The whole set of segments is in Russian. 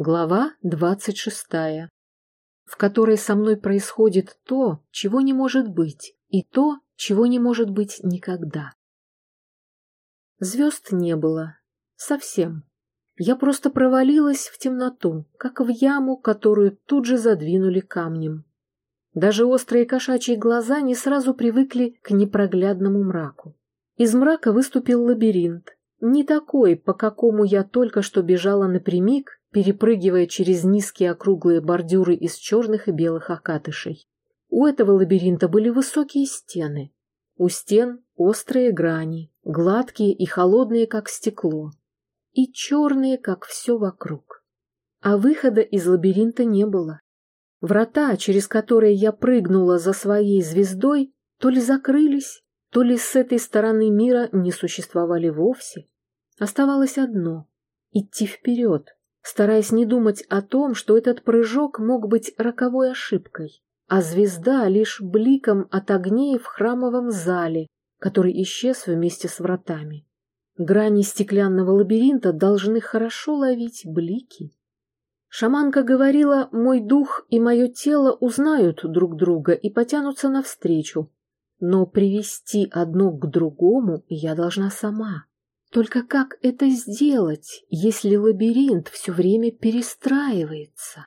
Глава двадцать шестая, в которой со мной происходит то, чего не может быть, и то, чего не может быть никогда. Звезд не было. Совсем. Я просто провалилась в темноту, как в яму, которую тут же задвинули камнем. Даже острые кошачьи глаза не сразу привыкли к непроглядному мраку. Из мрака выступил лабиринт, не такой, по какому я только что бежала напрямик, перепрыгивая через низкие округлые бордюры из черных и белых окатышей. У этого лабиринта были высокие стены. У стен острые грани, гладкие и холодные, как стекло, и черные, как все вокруг. А выхода из лабиринта не было. Врата, через которые я прыгнула за своей звездой, то ли закрылись, то ли с этой стороны мира не существовали вовсе. Оставалось одно — идти вперед, стараясь не думать о том, что этот прыжок мог быть роковой ошибкой, а звезда лишь бликом от огней в храмовом зале, который исчез вместе с вратами. Грани стеклянного лабиринта должны хорошо ловить блики. Шаманка говорила, мой дух и мое тело узнают друг друга и потянутся навстречу, но привести одно к другому я должна сама. Только как это сделать, если лабиринт все время перестраивается?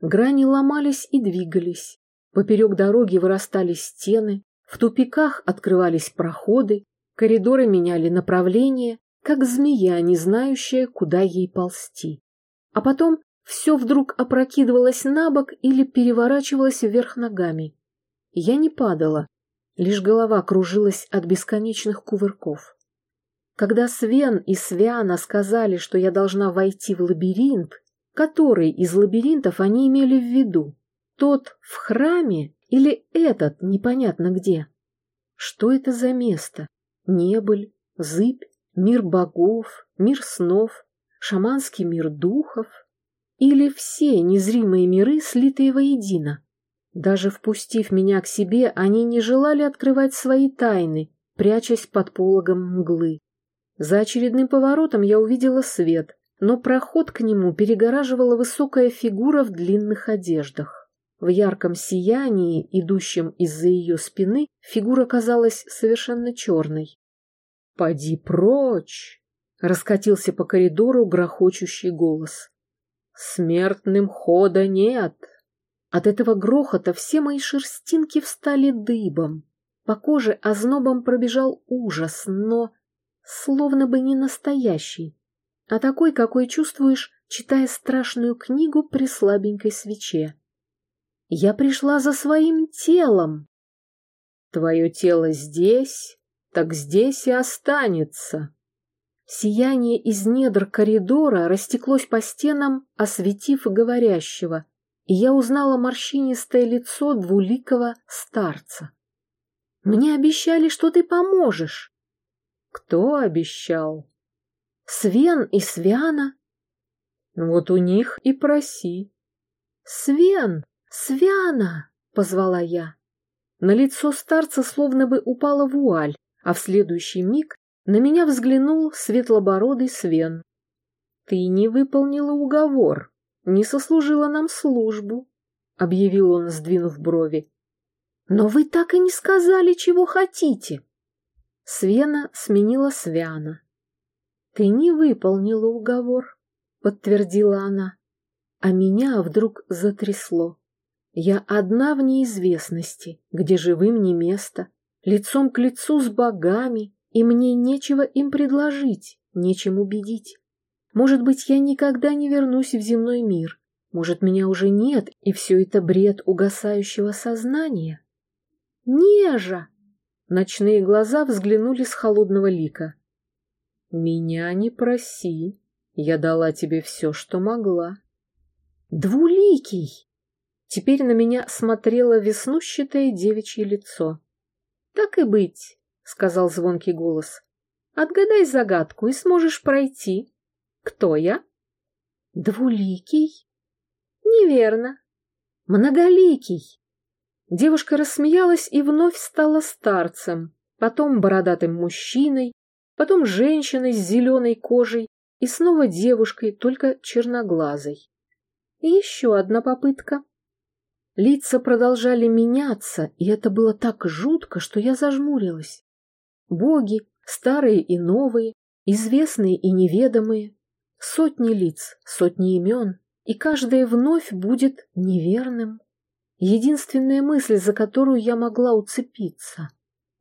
Грани ломались и двигались. Поперек дороги вырастали стены, в тупиках открывались проходы, коридоры меняли направление, как змея, не знающая, куда ей ползти. А потом все вдруг опрокидывалось на бок или переворачивалось вверх ногами. Я не падала, лишь голова кружилась от бесконечных кувырков. Когда Свен и Свяна сказали, что я должна войти в лабиринт, который из лабиринтов они имели в виду? Тот в храме или этот непонятно где? Что это за место? Небыль, зыбь, мир богов, мир снов, шаманский мир духов? Или все незримые миры, слитые воедино? Даже впустив меня к себе, они не желали открывать свои тайны, прячась под пологом мглы. За очередным поворотом я увидела свет, но проход к нему перегораживала высокая фигура в длинных одеждах. В ярком сиянии, идущем из-за ее спины, фигура казалась совершенно черной. «Поди прочь!» — раскатился по коридору грохочущий голос. «Смертным хода нет!» От этого грохота все мои шерстинки встали дыбом. По коже ознобом пробежал ужас, но словно бы не настоящий, а такой, какой чувствуешь, читая страшную книгу при слабенькой свече. Я пришла за своим телом. Твое тело здесь, так здесь и останется. Сияние из недр коридора растеклось по стенам, осветив говорящего, и я узнала морщинистое лицо двуликого старца. «Мне обещали, что ты поможешь!» Кто обещал? Свен и Свяна. Вот у них и проси. Свен, Свяна, позвала я. На лицо старца словно бы упала вуаль, а в следующий миг на меня взглянул светлобородый Свен. Ты не выполнила уговор, не сослужила нам службу, объявил он, сдвинув брови. Но вы так и не сказали, чего хотите. Свена сменила Свяна. «Ты не выполнила уговор», — подтвердила она. А меня вдруг затрясло. Я одна в неизвестности, где живым не место, лицом к лицу с богами, и мне нечего им предложить, нечем убедить. Может быть, я никогда не вернусь в земной мир, может, меня уже нет, и все это бред угасающего сознания? Нежа! Ночные глаза взглянули с холодного лика. «Меня не проси, я дала тебе все, что могла». «Двуликий!» Теперь на меня смотрело веснущатое девичье лицо. «Так и быть», — сказал звонкий голос. «Отгадай загадку и сможешь пройти. Кто я?» «Двуликий?» «Неверно. Многоликий». Девушка рассмеялась и вновь стала старцем, потом бородатым мужчиной, потом женщиной с зеленой кожей и снова девушкой, только черноглазой. И еще одна попытка. Лица продолжали меняться, и это было так жутко, что я зажмурилась. Боги, старые и новые, известные и неведомые, сотни лиц, сотни имен, и каждое вновь будет неверным. Единственная мысль, за которую я могла уцепиться.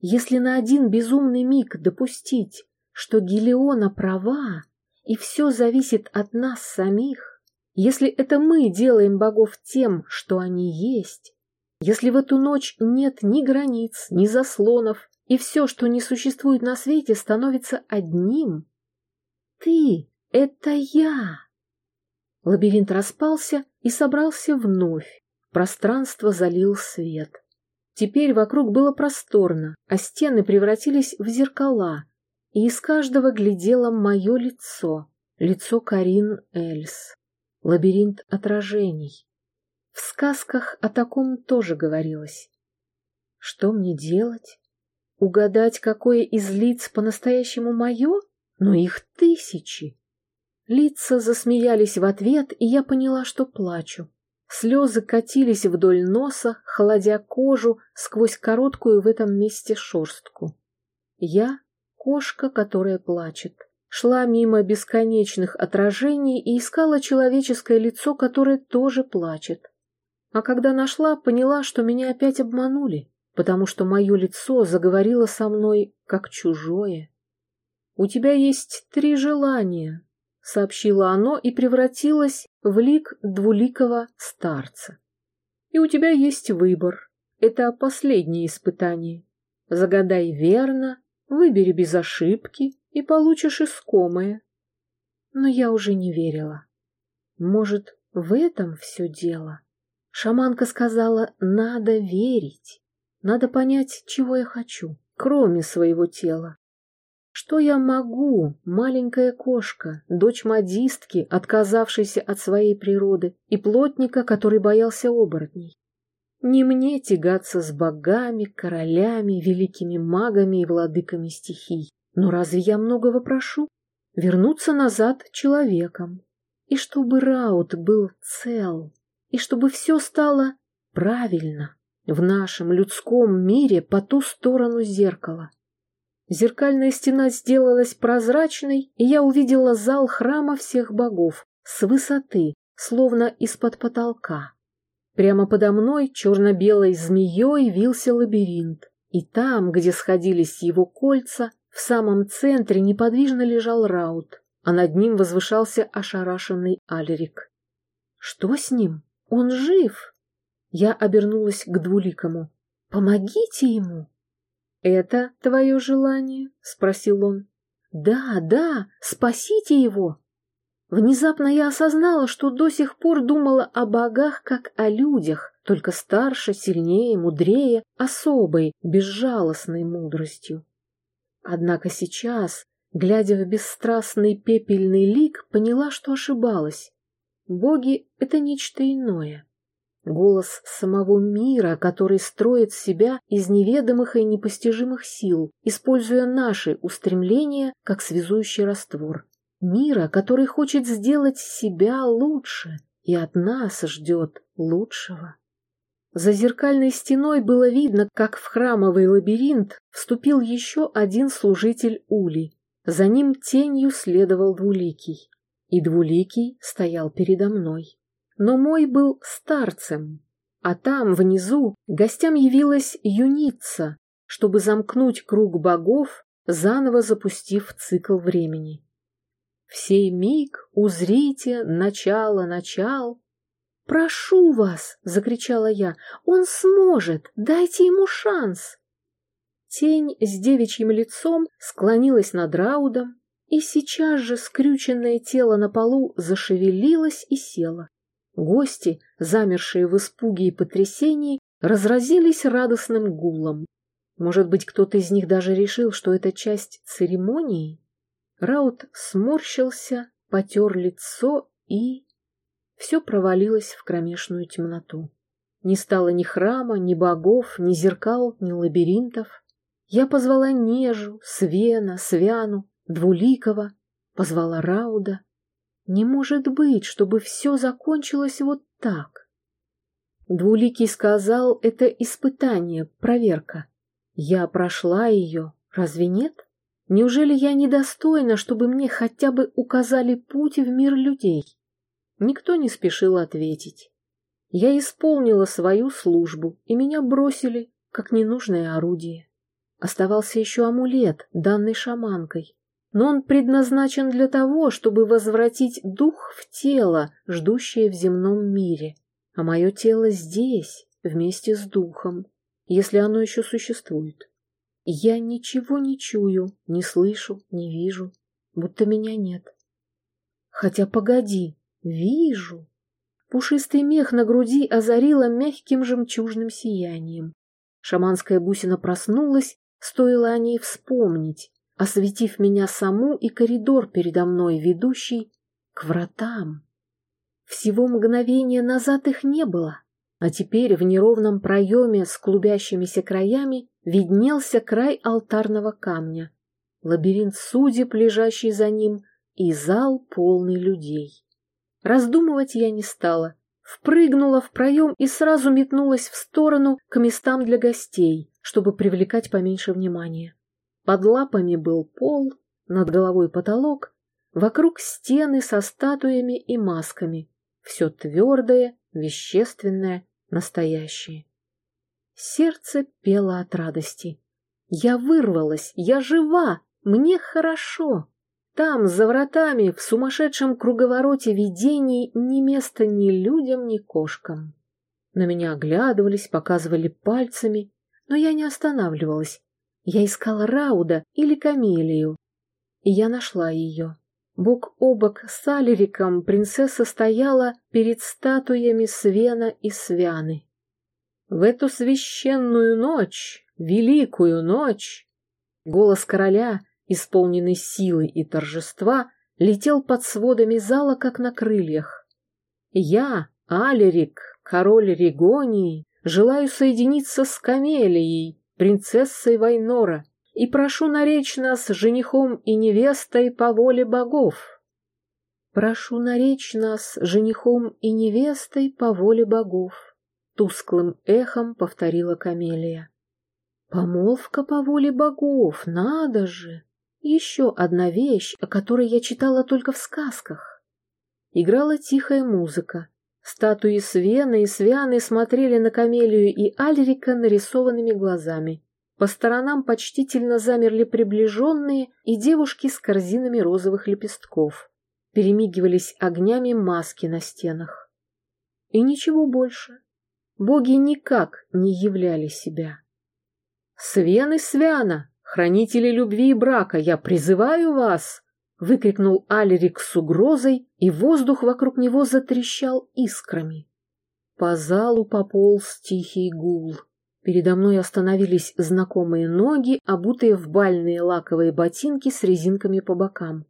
Если на один безумный миг допустить, что Гелиона права, и все зависит от нас самих, если это мы делаем богов тем, что они есть, если в эту ночь нет ни границ, ни заслонов, и все, что не существует на свете, становится одним, ты — это я. Лабиринт распался и собрался вновь. Пространство залил свет. Теперь вокруг было просторно, а стены превратились в зеркала, и из каждого глядело мое лицо, лицо Карин Эльс. Лабиринт отражений. В сказках о таком тоже говорилось. Что мне делать? Угадать, какое из лиц по-настоящему мое? Но их тысячи. Лица засмеялись в ответ, и я поняла, что плачу. Слезы катились вдоль носа, холодя кожу сквозь короткую в этом месте шерстку. Я — кошка, которая плачет. Шла мимо бесконечных отражений и искала человеческое лицо, которое тоже плачет. А когда нашла, поняла, что меня опять обманули, потому что мое лицо заговорило со мной как чужое. «У тебя есть три желания», — сообщило оно и превратилось в лик двуликого старца. «И у тебя есть выбор. Это последнее испытание. Загадай верно, выбери без ошибки и получишь искомое». Но я уже не верила. Может, в этом все дело? Шаманка сказала, надо верить, надо понять, чего я хочу, кроме своего тела. Что я могу, маленькая кошка, дочь модистки, отказавшейся от своей природы, и плотника, который боялся оборотней? Не мне тягаться с богами, королями, великими магами и владыками стихий. Но разве я многого прошу? Вернуться назад человеком. И чтобы Раут был цел. И чтобы все стало правильно в нашем людском мире по ту сторону зеркала. Зеркальная стена сделалась прозрачной, и я увидела зал храма всех богов с высоты, словно из-под потолка. Прямо подо мной черно-белой змеей вился лабиринт, и там, где сходились его кольца, в самом центре неподвижно лежал Раут, а над ним возвышался ошарашенный Алерик. «Что с ним? Он жив!» Я обернулась к двуликому. «Помогите ему!» «Это твое желание?» — спросил он. «Да, да, спасите его!» Внезапно я осознала, что до сих пор думала о богах как о людях, только старше, сильнее, мудрее, особой, безжалостной мудростью. Однако сейчас, глядя в бесстрастный пепельный лик, поняла, что ошибалась. Боги — это нечто иное. Голос самого мира, который строит себя из неведомых и непостижимых сил, используя наши устремления как связующий раствор. Мира, который хочет сделать себя лучше и от нас ждет лучшего. За зеркальной стеной было видно, как в храмовый лабиринт вступил еще один служитель Ули. За ним тенью следовал Двуликий. И Двуликий стоял передо мной но мой был старцем, а там, внизу, гостям явилась юница, чтобы замкнуть круг богов, заново запустив цикл времени. В сей миг узрите начало начал. «Прошу вас!» — закричала я. «Он сможет! Дайте ему шанс!» Тень с девичьим лицом склонилась над Раудом, и сейчас же скрюченное тело на полу зашевелилось и село. Гости, замершие в испуге и потрясении, разразились радостным гулом. Может быть, кто-то из них даже решил, что это часть церемонии? Раут сморщился, потер лицо и... Все провалилось в кромешную темноту. Не стало ни храма, ни богов, ни зеркал, ни лабиринтов. Я позвала Нежу, Свена, Свяну, Двуликова, позвала Рауда. Не может быть, чтобы все закончилось вот так. Двуликий сказал, это испытание, проверка. Я прошла ее, разве нет? Неужели я недостойна, чтобы мне хотя бы указали путь в мир людей? Никто не спешил ответить. Я исполнила свою службу, и меня бросили, как ненужное орудие. Оставался еще амулет, данный шаманкой, но он предназначен для того, чтобы возвратить дух в тело, ждущее в земном мире. А мое тело здесь, вместе с духом, если оно еще существует. Я ничего не чую, не слышу, не вижу, будто меня нет. Хотя погоди, вижу. Пушистый мех на груди озарило мягким жемчужным сиянием. Шаманская бусина проснулась, стоило о ней вспомнить, осветив меня саму и коридор передо мной, ведущий к вратам. Всего мгновения назад их не было, а теперь в неровном проеме с клубящимися краями виднелся край алтарного камня, лабиринт судеб, лежащий за ним, и зал, полный людей. Раздумывать я не стала, впрыгнула в проем и сразу метнулась в сторону к местам для гостей, чтобы привлекать поменьше внимания. Под лапами был пол, над головой потолок, вокруг стены со статуями и масками. Все твердое, вещественное, настоящее. Сердце пело от радости. Я вырвалась, я жива, мне хорошо. Там, за вратами, в сумасшедшем круговороте видений, ни места ни людям, ни кошкам. На меня оглядывались, показывали пальцами, но я не останавливалась. Я искала Рауда или Камелию. И я нашла ее. Бок о бок с Алериком принцесса стояла перед статуями Свена и Свяны. В эту священную ночь, великую ночь, голос короля, исполненный силы и торжества, летел под сводами зала, как на крыльях. Я, Алерик, король Регонии, желаю соединиться с Камелией, принцессой Вайнора, и прошу наречь нас женихом и невестой по воле богов. Прошу наречь нас женихом и невестой по воле богов тусклым эхом повторила Камелия. Помолвка по воле богов, надо же! Еще одна вещь, о которой я читала только в сказках. Играла тихая музыка. Статуи Свены и Свяны смотрели на Камелию и Альрика нарисованными глазами. По сторонам почтительно замерли приближенные и девушки с корзинами розовых лепестков. Перемигивались огнями маски на стенах. И ничего больше боги никак не являли себя. «Свен и Свяна, хранители любви и брака, я призываю вас!» — выкрикнул Алерик с угрозой, и воздух вокруг него затрещал искрами. По залу пополз тихий гул. Передо мной остановились знакомые ноги, обутые в бальные лаковые ботинки с резинками по бокам.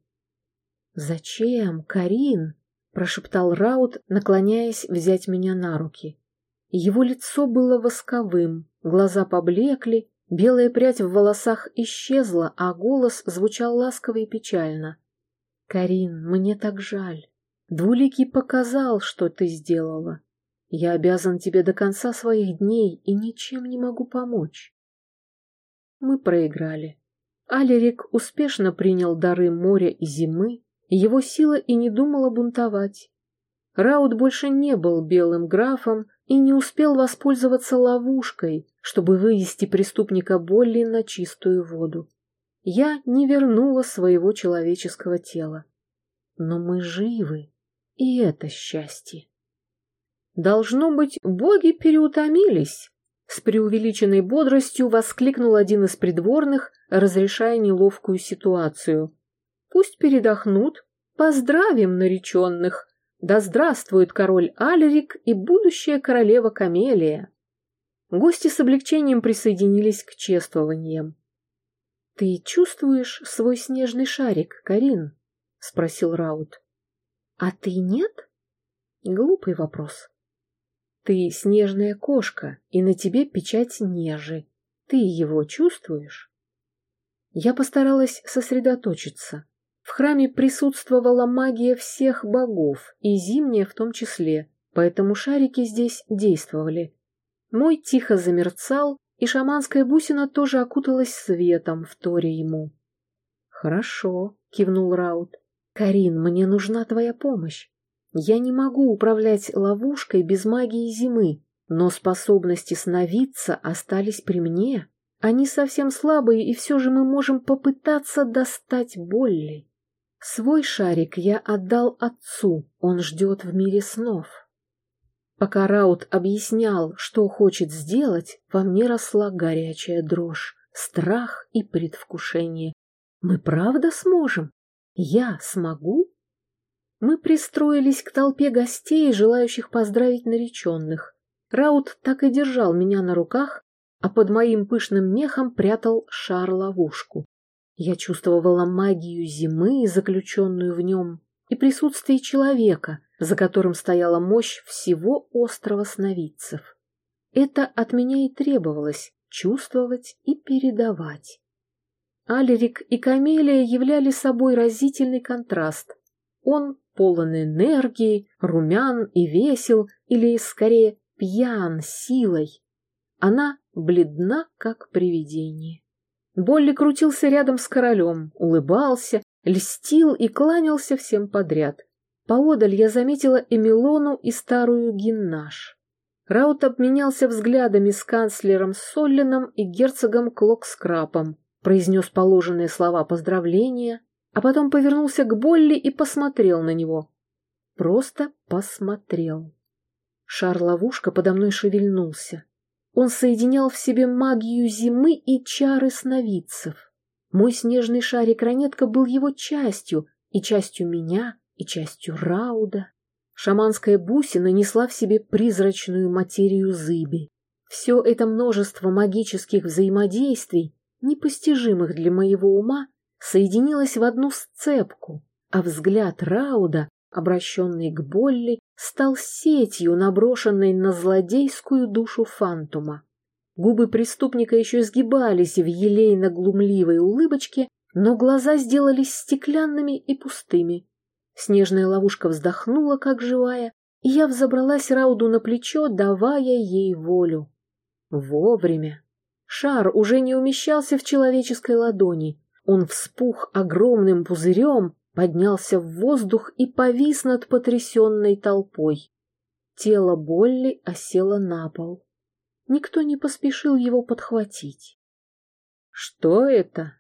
«Зачем, Карин?» — прошептал Раут, наклоняясь взять меня на руки. Его лицо было восковым, глаза поблекли, белая прядь в волосах исчезла, а голос звучал ласково и печально. «Карин, мне так жаль. Двуликий показал, что ты сделала. Я обязан тебе до конца своих дней и ничем не могу помочь». Мы проиграли. Алерик успешно принял дары моря и зимы, его сила и не думала бунтовать. Раут больше не был белым графом, и не успел воспользоваться ловушкой, чтобы вывести преступника Болли на чистую воду. Я не вернула своего человеческого тела. Но мы живы, и это счастье. Должно быть, боги переутомились. С преувеличенной бодростью воскликнул один из придворных, разрешая неловкую ситуацию. Пусть передохнут, поздравим нареченных, да здравствует король Алерик и будущая королева Камелия! Гости с облегчением присоединились к чествованиям. — Ты чувствуешь свой снежный шарик, Карин? — спросил Раут. — А ты нет? Глупый вопрос. Ты снежная кошка, и на тебе печать нежи. Ты его чувствуешь? Я постаралась сосредоточиться. В храме присутствовала магия всех богов, и зимняя в том числе, поэтому шарики здесь действовали. Мой тихо замерцал, и шаманская бусина тоже окуталась светом, в торе ему. «Хорошо», — кивнул Раут. «Карин, мне нужна твоя помощь. Я не могу управлять ловушкой без магии зимы, но способности сновидца остались при мне. Они совсем слабые, и все же мы можем попытаться достать Болли. Свой шарик я отдал отцу, он ждет в мире снов. Пока Раут объяснял, что хочет сделать, во мне росла горячая дрожь, страх и предвкушение. Мы правда сможем? Я смогу? Мы пристроились к толпе гостей, желающих поздравить нареченных. Раут так и держал меня на руках, а под моим пышным мехом прятал шар-ловушку. Я чувствовала магию зимы, заключенную в нем, и присутствие человека, за которым стояла мощь всего острова сновидцев. Это от меня и требовалось — чувствовать и передавать. Алерик и Камелия являли собой разительный контраст. Он полон энергии, румян и весел, или, скорее, пьян силой. Она бледна, как привидение. Болли крутился рядом с королем, улыбался, льстил и кланялся всем подряд. Поодаль я заметила Эмилону и старую Гиннаш. Раут обменялся взглядами с канцлером Соллином и герцогом Клокскрапом, произнес положенные слова поздравления, а потом повернулся к Болли и посмотрел на него. Просто посмотрел. Шар-ловушка подо мной шевельнулся. Он соединял в себе магию зимы и чары сновидцев. Мой снежный шарик-ранетка был его частью, и частью меня, и частью Рауда. Шаманская бусина несла в себе призрачную материю зыби. Все это множество магических взаимодействий, непостижимых для моего ума, соединилось в одну сцепку, а взгляд Рауда, обращенный к Болли, стал сетью, наброшенной на злодейскую душу фантума. Губы преступника еще сгибались в елейно-глумливой улыбочке, но глаза сделались стеклянными и пустыми. Снежная ловушка вздохнула, как живая, и я взобралась Рауду на плечо, давая ей волю. Вовремя. Шар уже не умещался в человеческой ладони. Он вспух огромным пузырем, поднялся в воздух и повис над потрясенной толпой. Тело Болли осело на пол. Никто не поспешил его подхватить. «Что это?»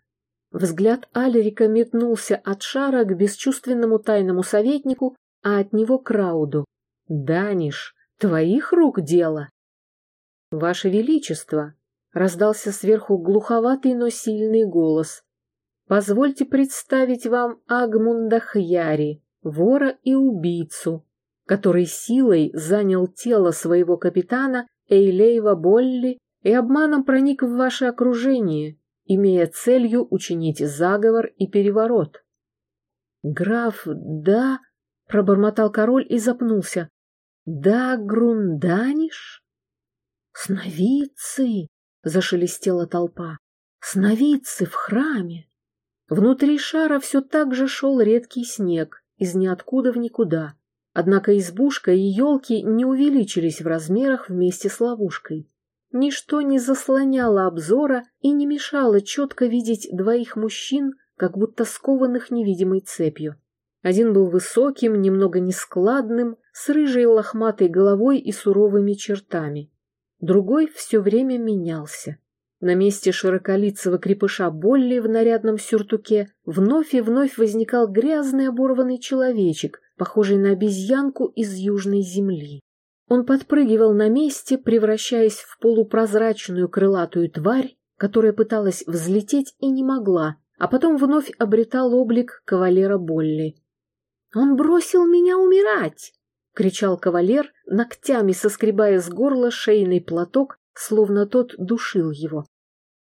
Взгляд Алерика метнулся от шара к бесчувственному тайному советнику, а от него к Рауду. «Даниш, твоих рук дело?» «Ваше Величество!» — раздался сверху глуховатый, но сильный голос. Позвольте представить вам Агмунда Хьяри, вора и убийцу, который силой занял тело своего капитана Эйлейва Болли и обманом проник в ваше окружение, имея целью учинить заговор и переворот. «Граф, да...» — пробормотал король и запнулся. «Да, Грунданиш?» «Сновидцы!» — зашелестела толпа. «Сновидцы в храме!» Внутри шара все так же шел редкий снег, из ниоткуда в никуда. Однако избушка и елки не увеличились в размерах вместе с ловушкой. Ничто не заслоняло обзора и не мешало четко видеть двоих мужчин, как будто скованных невидимой цепью. Один был высоким, немного нескладным, с рыжей лохматой головой и суровыми чертами. Другой все время менялся. На месте широколицего крепыша Болли в нарядном сюртуке вновь и вновь возникал грязный оборванный человечек, похожий на обезьянку из южной земли. Он подпрыгивал на месте, превращаясь в полупрозрачную крылатую тварь, которая пыталась взлететь и не могла, а потом вновь обретал облик кавалера Болли. «Он бросил меня умирать!» — кричал кавалер, ногтями соскребая с горла шейный платок словно тот душил его.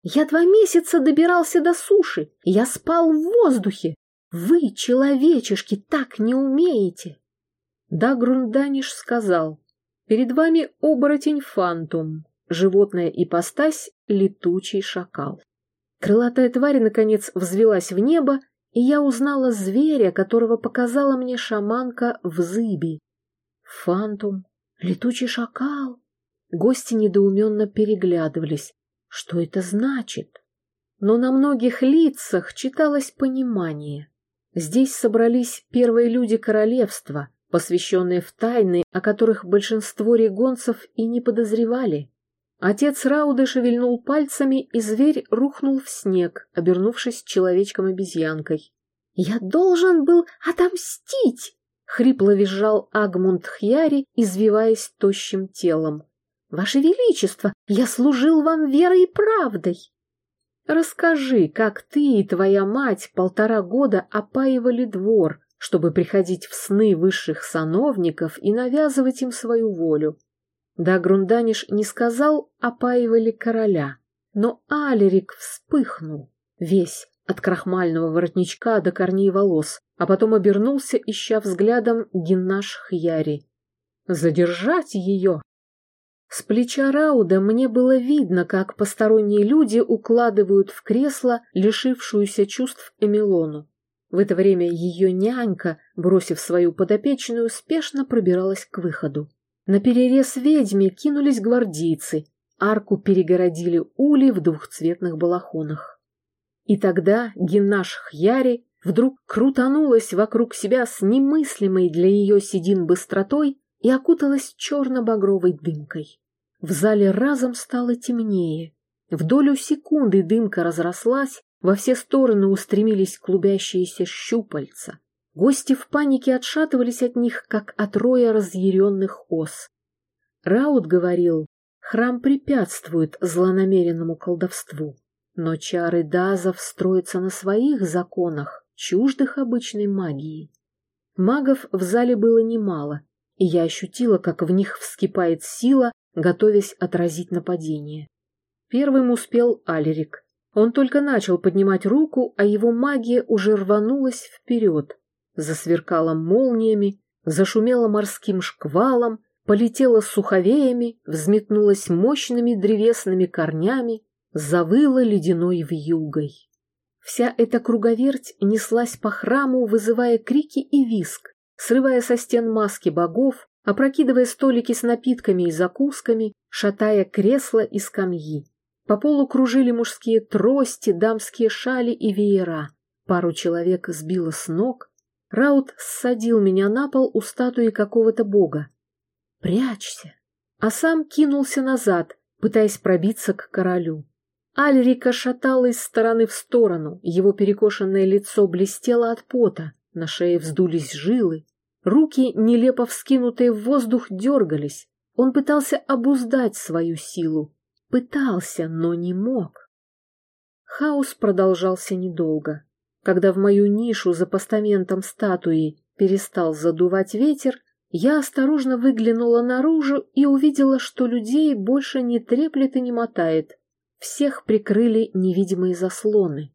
«Я два месяца добирался до суши, я спал в воздухе. Вы, человечешки, так не умеете!» Да, Грунданиш сказал, «Перед вами оборотень фантум, животная ипостась — летучий шакал». Крылатая тварь, наконец, взвелась в небо, и я узнала зверя, которого показала мне шаманка в зыби. Фантум, летучий шакал. Гости недоуменно переглядывались. Что это значит? Но на многих лицах читалось понимание. Здесь собрались первые люди королевства, посвященные в тайны, о которых большинство регонцев и не подозревали. Отец Рауды шевельнул пальцами, и зверь рухнул в снег, обернувшись человечком-обезьянкой. «Я должен был отомстить!» — хрипло визжал Агмунд Хьяри, извиваясь тощим телом. «Ваше Величество, я служил вам верой и правдой!» «Расскажи, как ты и твоя мать полтора года опаивали двор, чтобы приходить в сны высших сановников и навязывать им свою волю. Да Грунданиш не сказал, опаивали короля, но Алерик вспыхнул, весь, от крахмального воротничка до корней волос, а потом обернулся, ища взглядом Геннаш Хьяри. «Задержать ее!» С плеча Рауда мне было видно, как посторонние люди укладывают в кресло лишившуюся чувств Эмилону. В это время ее нянька, бросив свою подопечную, успешно пробиралась к выходу. На перерез ведьме кинулись гвардейцы, арку перегородили ули в двухцветных балахонах. И тогда Геннаш Хьяри вдруг крутанулась вокруг себя с немыслимой для ее седин быстротой и окуталась черно-багровой дымкой. В зале разом стало темнее. В долю секунды дымка разрослась, во все стороны устремились клубящиеся щупальца. Гости в панике отшатывались от них, как от роя разъяренных ос. Раут говорил, храм препятствует злонамеренному колдовству, но чары дазов строятся на своих законах, чуждых обычной магии. Магов в зале было немало, и я ощутила, как в них вскипает сила, готовясь отразить нападение. Первым успел Алерик. Он только начал поднимать руку, а его магия уже рванулась вперед, засверкала молниями, зашумела морским шквалом, полетела суховеями, взметнулась мощными древесными корнями, завыла ледяной вьюгой. Вся эта круговерть неслась по храму, вызывая крики и виск, срывая со стен маски богов, опрокидывая столики с напитками и закусками, шатая кресла и скамьи. По полу кружили мужские трости, дамские шали и веера. Пару человек сбило с ног, Раут ссадил меня на пол у статуи какого-то бога. «Прячься!» А сам кинулся назад, пытаясь пробиться к королю. Альрика шатала из стороны в сторону, его перекошенное лицо блестело от пота, на шее вздулись жилы, руки, нелепо вскинутые в воздух, дергались. Он пытался обуздать свою силу. Пытался, но не мог. Хаос продолжался недолго. Когда в мою нишу за постаментом статуи перестал задувать ветер, я осторожно выглянула наружу и увидела, что людей больше не треплет и не мотает. Всех прикрыли невидимые заслоны.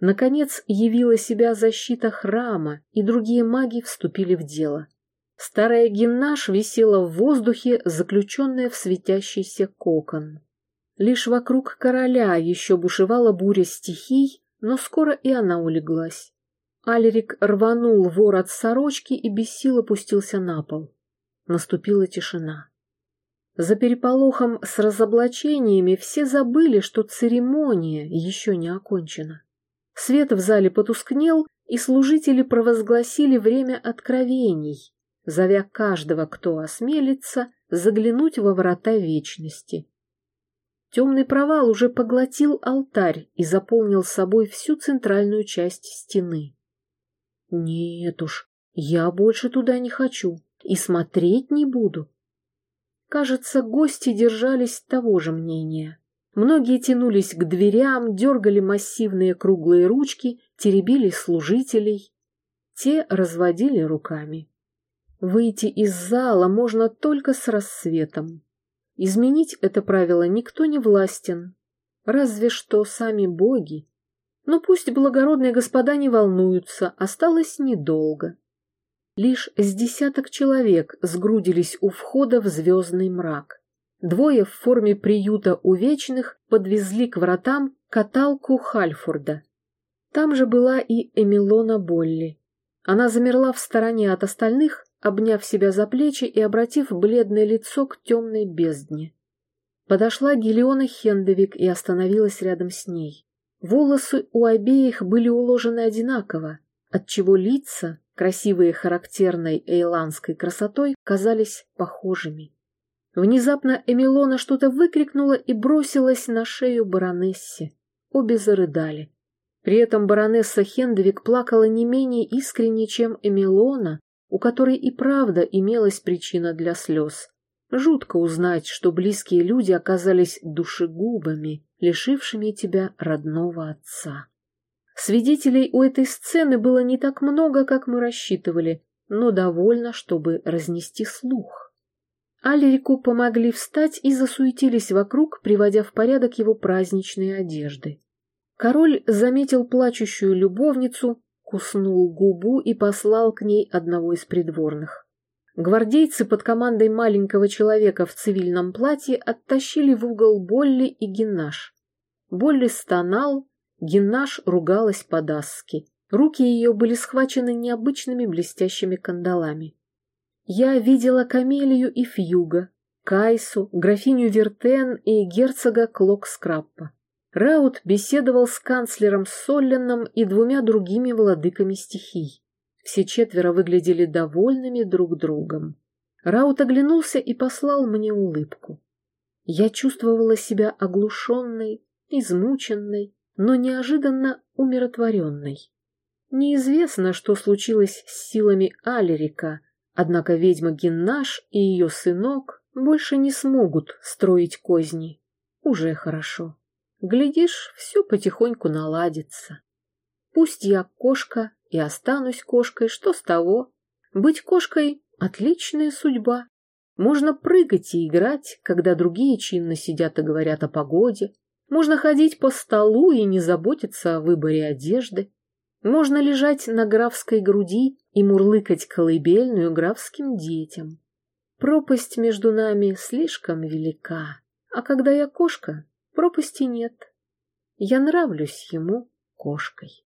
Наконец явила себя защита храма, и другие маги вступили в дело. Старая гимнаш висела в воздухе, заключенная в светящийся кокон. Лишь вокруг короля еще бушевала буря стихий, но скоро и она улеглась. Алерик рванул ворот сорочки и без сил опустился на пол. Наступила тишина. За переполохом с разоблачениями все забыли, что церемония еще не окончена. Свет в зале потускнел, и служители провозгласили время откровений, зовя каждого, кто осмелится, заглянуть во врата вечности. Темный провал уже поглотил алтарь и заполнил собой всю центральную часть стены. Нет уж, я больше туда не хочу и смотреть не буду. Кажется, гости держались того же мнения. Многие тянулись к дверям, дергали массивные круглые ручки, теребили служителей. Те разводили руками. Выйти из зала можно только с рассветом. Изменить это правило никто не властен, разве что сами боги. Но пусть благородные господа не волнуются, осталось недолго. Лишь с десяток человек сгрудились у входа в звездный мрак. Двое в форме приюта у вечных подвезли к вратам каталку Хальфорда. Там же была и Эмилона Болли. Она замерла в стороне от остальных, обняв себя за плечи и обратив бледное лицо к темной бездне. Подошла Гелиона Хендевик и остановилась рядом с ней. Волосы у обеих были уложены одинаково, отчего лица, красивые характерной эйландской красотой, казались похожими. Внезапно Эмилона что-то выкрикнула и бросилась на шею баронессе. Обе зарыдали. При этом баронесса Хендвик плакала не менее искренне, чем Эмилона, у которой и правда имелась причина для слез. Жутко узнать, что близкие люди оказались душегубами, лишившими тебя родного отца. Свидетелей у этой сцены было не так много, как мы рассчитывали, но довольно, чтобы разнести слух. Алерику помогли встать и засуетились вокруг, приводя в порядок его праздничные одежды. Король заметил плачущую любовницу, куснул губу и послал к ней одного из придворных. Гвардейцы под командой маленького человека в цивильном платье оттащили в угол Болли и Геннаш. Болли стонал, Геннаш ругалась по-дасски. Руки ее были схвачены необычными блестящими кандалами. Я видела Камелию и Фьюга, Кайсу, графиню Вертен и герцога Клокскраппа. Раут беседовал с канцлером Солленом и двумя другими владыками стихий. Все четверо выглядели довольными друг другом. Раут оглянулся и послал мне улыбку. Я чувствовала себя оглушенной, измученной, но неожиданно умиротворенной. Неизвестно, что случилось с силами Алерика, однако ведьма Геннаш и ее сынок больше не смогут строить козни. Уже хорошо. Глядишь, все потихоньку наладится. Пусть я кошка и останусь кошкой, что с того? Быть кошкой — отличная судьба. Можно прыгать и играть, когда другие чинно сидят и говорят о погоде. Можно ходить по столу и не заботиться о выборе одежды. Можно лежать на графской груди и мурлыкать колыбельную графским детям. Пропасть между нами слишком велика, а когда я кошка, пропасти нет. Я нравлюсь ему кошкой.